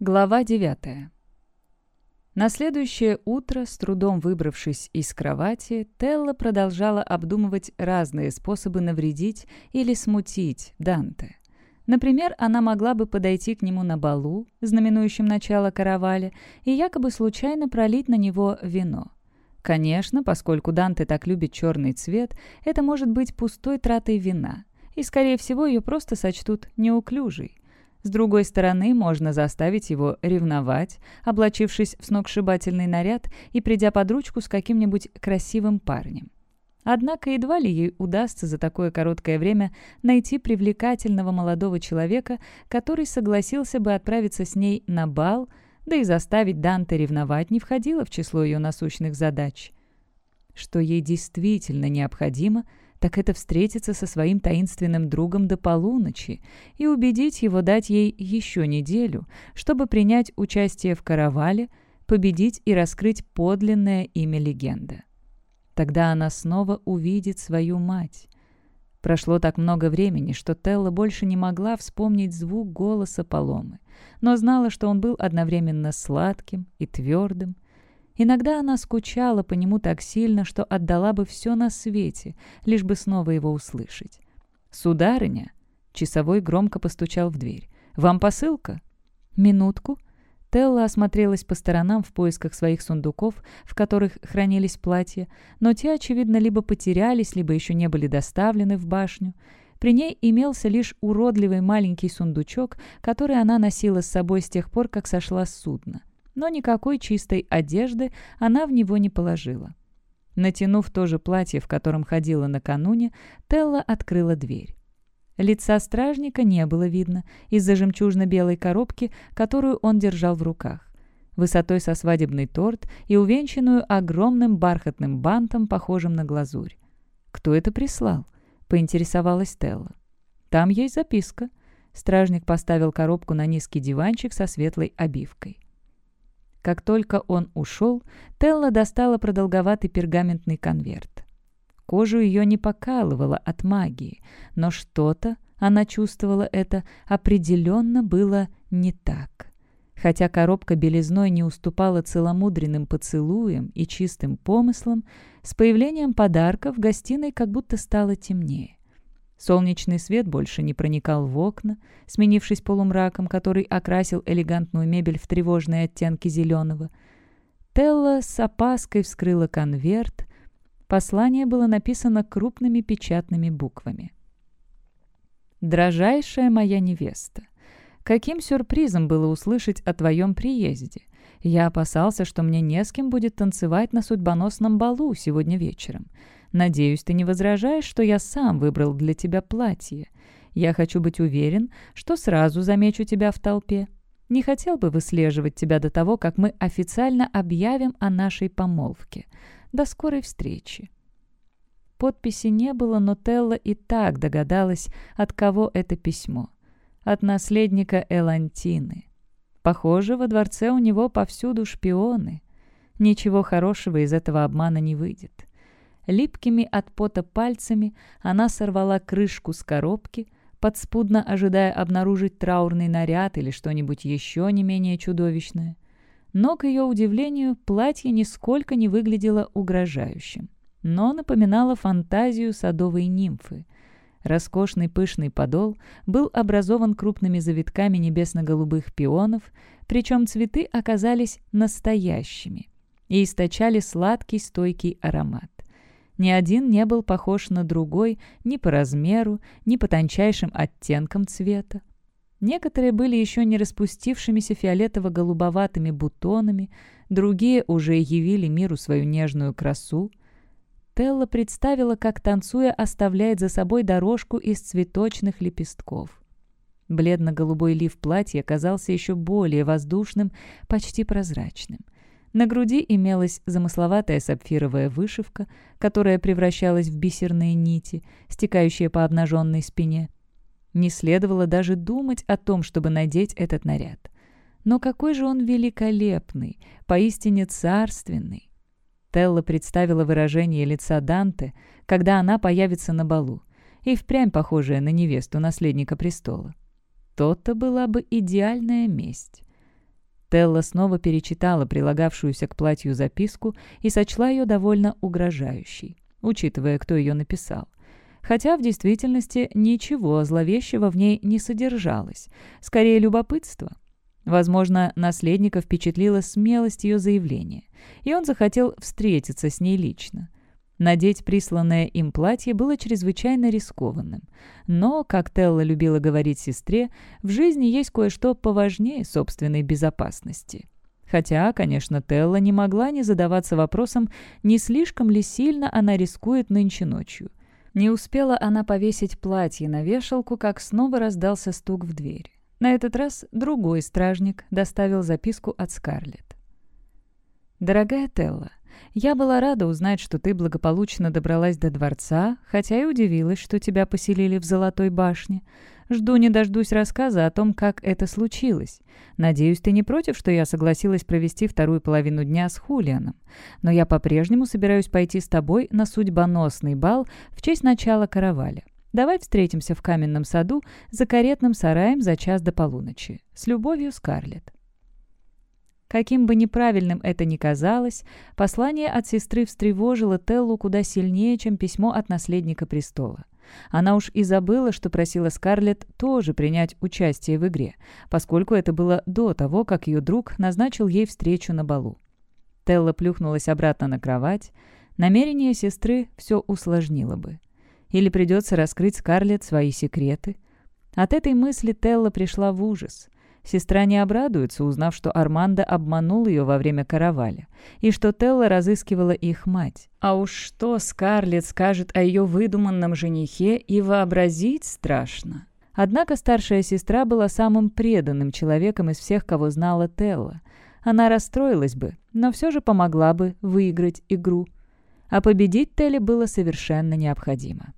Глава 9. На следующее утро, с трудом выбравшись из кровати, Телла продолжала обдумывать разные способы навредить или смутить Данте. Например, она могла бы подойти к нему на балу, знаменующем начало караваля, и якобы случайно пролить на него вино. Конечно, поскольку Данте так любит черный цвет, это может быть пустой тратой вина, и, скорее всего, ее просто сочтут неуклюжей – с другой стороны, можно заставить его ревновать, облачившись в сногсшибательный наряд и придя под ручку с каким-нибудь красивым парнем. Однако едва ли ей удастся за такое короткое время найти привлекательного молодого человека, который согласился бы отправиться с ней на бал, да и заставить Данте ревновать не входило в число ее насущных задач. Что ей действительно необходимо – так это встретиться со своим таинственным другом до полуночи и убедить его дать ей еще неделю, чтобы принять участие в каравале, победить и раскрыть подлинное имя легенды. Тогда она снова увидит свою мать. Прошло так много времени, что Телла больше не могла вспомнить звук голоса Паломы, но знала, что он был одновременно сладким и твердым, Иногда она скучала по нему так сильно, что отдала бы все на свете, лишь бы снова его услышать. «Сударыня!» — часовой громко постучал в дверь. «Вам посылка?» «Минутку». Телла осмотрелась по сторонам в поисках своих сундуков, в которых хранились платья, но те, очевидно, либо потерялись, либо еще не были доставлены в башню. При ней имелся лишь уродливый маленький сундучок, который она носила с собой с тех пор, как сошла с судна но никакой чистой одежды она в него не положила. Натянув то же платье, в котором ходила накануне, Телла открыла дверь. Лица стражника не было видно из-за жемчужно-белой коробки, которую он держал в руках. Высотой со свадебный торт и увенчанную огромным бархатным бантом, похожим на глазурь. «Кто это прислал?» — поинтересовалась Телла. «Там есть записка». Стражник поставил коробку на низкий диванчик со светлой обивкой. Как только он ушел, Телла достала продолговатый пергаментный конверт. Кожу ее не покалывало от магии, но что-то, она чувствовала это, определенно было не так. Хотя коробка белизной не уступала целомудренным поцелуям и чистым помыслам, с появлением подарка в гостиной как будто стало темнее. Солнечный свет больше не проникал в окна, сменившись полумраком, который окрасил элегантную мебель в тревожные оттенки зеленого. Телла с опаской вскрыла конверт. Послание было написано крупными печатными буквами. «Дорожайшая моя невеста, каким сюрпризом было услышать о твоем приезде. Я опасался, что мне не с кем будет танцевать на судьбоносном балу сегодня вечером». Надеюсь, ты не возражаешь, что я сам выбрал для тебя платье. Я хочу быть уверен, что сразу замечу тебя в толпе. Не хотел бы выслеживать тебя до того, как мы официально объявим о нашей помолвке. До скорой встречи». Подписи не было, но Телла и так догадалась, от кого это письмо. От наследника Элантины. Похоже, во дворце у него повсюду шпионы. Ничего хорошего из этого обмана не выйдет. Липкими от пота пальцами она сорвала крышку с коробки, подспудно ожидая обнаружить траурный наряд или что-нибудь еще не менее чудовищное. Но, к ее удивлению, платье нисколько не выглядело угрожающим, но напоминало фантазию садовой нимфы. Роскошный пышный подол был образован крупными завитками небесно-голубых пионов, причем цветы оказались настоящими и источали сладкий стойкий аромат. Ни один не был похож на другой ни по размеру, ни по тончайшим оттенкам цвета. Некоторые были еще не распустившимися фиолетово-голубоватыми бутонами, другие уже явили миру свою нежную красу. Телла представила, как, танцуя, оставляет за собой дорожку из цветочных лепестков. Бледно-голубой лиф платья казался еще более воздушным, почти прозрачным — на груди имелась замысловатая сапфировая вышивка, которая превращалась в бисерные нити, стекающие по обнаженной спине. Не следовало даже думать о том, чтобы надеть этот наряд. Но какой же он великолепный, поистине царственный. Телла представила выражение лица Данте, когда она появится на балу, и впрямь похожая на невесту наследника престола. То-то была бы идеальная месть. Телла снова перечитала прилагавшуюся к платью записку и сочла ее довольно угрожающей, учитывая, кто ее написал. Хотя в действительности ничего зловещего в ней не содержалось, скорее любопытство. Возможно, наследника впечатлила смелость ее заявления, и он захотел встретиться с ней лично. Надеть присланное им платье было чрезвычайно рискованным. Но, как Телла любила говорить сестре, в жизни есть кое-что поважнее собственной безопасности. Хотя, конечно, Телла не могла не задаваться вопросом, не слишком ли сильно она рискует нынче ночью. Не успела она повесить платье на вешалку, как снова раздался стук в дверь. На этот раз другой стражник доставил записку от Скарлетт. «Дорогая Телла, я была рада узнать, что ты благополучно добралась до дворца, хотя и удивилась, что тебя поселили в Золотой башне. Жду не дождусь рассказа о том, как это случилось. Надеюсь, ты не против, что я согласилась провести вторую половину дня с Хулианом. Но я по-прежнему собираюсь пойти с тобой на судьбоносный бал в честь начала караваля. Давай встретимся в каменном саду за каретным сараем за час до полуночи. С любовью, Скарлетт. Каким бы неправильным это ни казалось, послание от сестры встревожило Теллу куда сильнее, чем письмо от наследника престола. Она уж и забыла, что просила Скарлетт тоже принять участие в игре, поскольку это было до того, как ее друг назначил ей встречу на балу. Телла плюхнулась обратно на кровать. Намерение сестры все усложнило бы. Или придется раскрыть Скарлетт свои секреты. От этой мысли Телла пришла в ужас — Сестра не обрадуется, узнав, что Армандо обманул ее во время караваля, и что Телла разыскивала их мать. А уж что Скарлетт скажет о ее выдуманном женихе и вообразить страшно. Однако старшая сестра была самым преданным человеком из всех, кого знала Телла. Она расстроилась бы, но все же помогла бы выиграть игру. А победить Телле было совершенно необходимо.